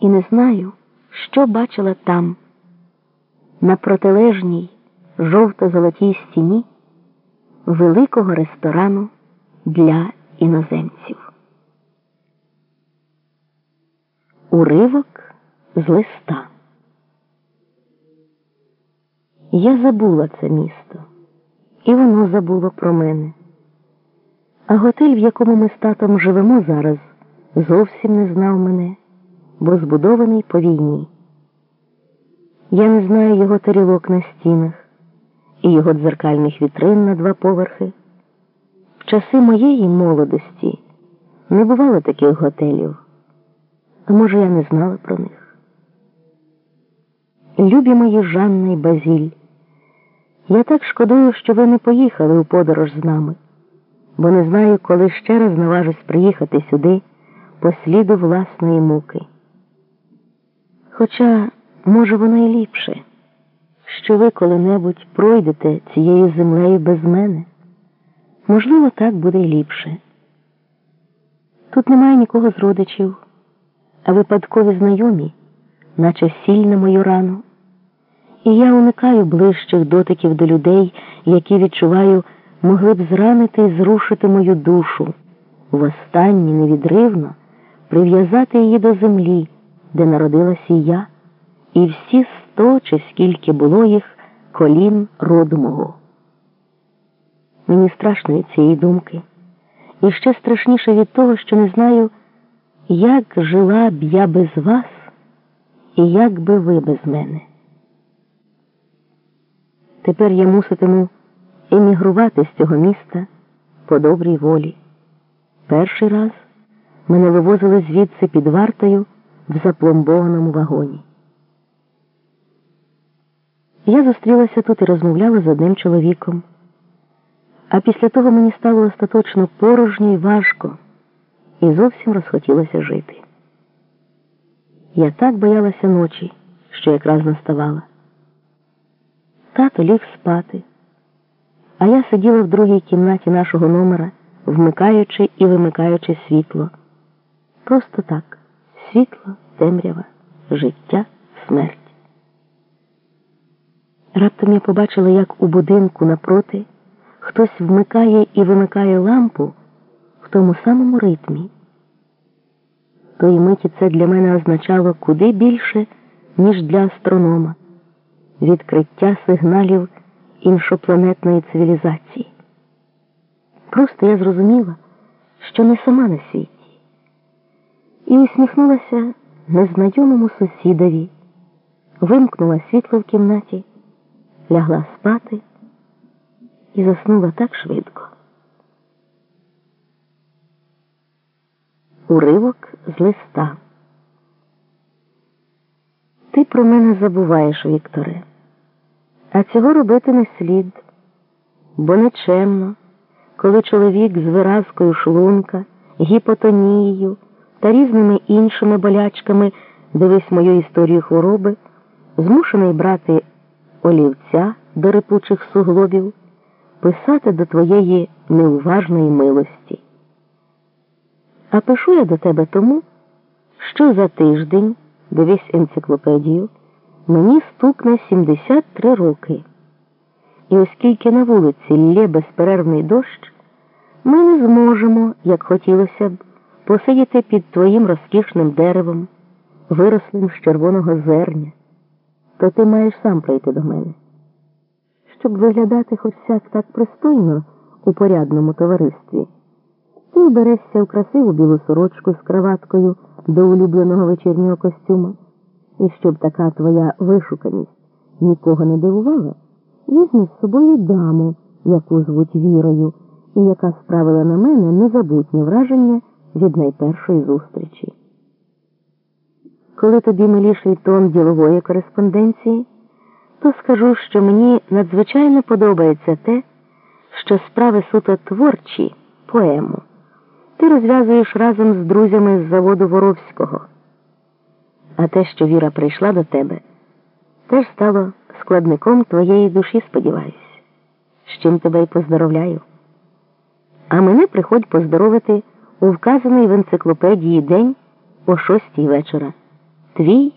і не знаю, що бачила там, на протилежній жовто-золотій стіні великого ресторану для іноземців. Уривок з листа. Я забула це місто, і воно забуло про мене. А готель, в якому ми з татом живемо зараз, зовсім не знав мене, бо збудований по війні. Я не знаю його тарілок на стінах і його дзеркальних вітрин на два поверхи. В часи моєї молодості не бувало таких готелів, а може, я не знала про них. Любі мої Жанна і Базіль, я так шкодую, що ви не поїхали у подорож з нами, бо не знаю, коли ще раз наважусь приїхати сюди по сліду власної муки. Хоча, може, воно і ліпше, що ви коли-небудь пройдете цією землею без мене. Можливо, так буде й ліпше. Тут немає нікого з родичів, а випадкові знайомі, наче сіль на мою рану. І я уникаю ближчих дотиків до людей, які відчуваю, могли б зранити і зрушити мою душу, востаннє невідривно прив'язати її до землі, де народилася я, і всі сто чи скільки було їх колін роду мого. Мені страшно від цієї думки, і ще страшніше від того, що не знаю, як жила б я без вас і як би ви без мене. Тепер я муситиму емігрувати з цього міста по добрій волі. Перший раз мене вивозили звідси під вартою в запломбованому вагоні. Я зустрілася тут і розмовляла з одним чоловіком. А після того мені стало остаточно порожньо і важко, і зовсім розхотілося жити. Я так боялася ночі, що якраз наставала. Тато ліг спати, а я сиділа в другій кімнаті нашого номера, вмикаючи і вимикаючи світло. Просто так світло, темрява, життя, смерть. Раптом я побачила, як у будинку напроти хтось вмикає і вимикає лампу в тому самому ритмі. Тої миті це для мене означало куди більше, ніж для астронома відкриття сигналів іншопланетної цивілізації. Просто я зрозуміла, що не сама на світі, і усміхнулася незнайомому сусідові, вимкнула світло в кімнаті, лягла спати і заснула так швидко. Уривок з листа. Ти про мене забуваєш, Вікторе. А цього робити не слід, бо нечемно, коли чоловік з виразкою шлунка, гіпотонією та різними іншими болячками дивись мою історію хвороби, змушений брати олівця до репучих суглобів, писати до твоєї неуважної милості. А пишу я до тебе тому, що за тиждень, дивись енциклопедію, мені стукне 73 роки. І оскільки на вулиці лє безперервний дощ, ми не зможемо, як хотілося б, посидіти під твоїм розкішним деревом, вирослим з червоного зерня, то ти маєш сам прийти до мене. Щоб виглядати хоч сяк так пристойно у порядному товаристві, ти берешся у красиву білу сорочку з краваткою до улюбленого вечірнього костюма. І щоб така твоя вишуканість нікого не дивувала, візьми з собою даму, яку звуть Вірою, і яка справила на мене незабутнє враження від найпершої зустрічі. Коли тобі миліший тон ділової кореспонденції, то скажу, що мені надзвичайно подобається те, що справи суто творчі поему ти розв'язуєш разом з друзями з заводу Воровського. А те, що Віра прийшла до тебе, теж стало складником твоєї душі, сподіваюся, з чим тебе й поздоровляю. А мене приходь поздоровити у вказаний в енциклопедії день о шостій вечора. Твій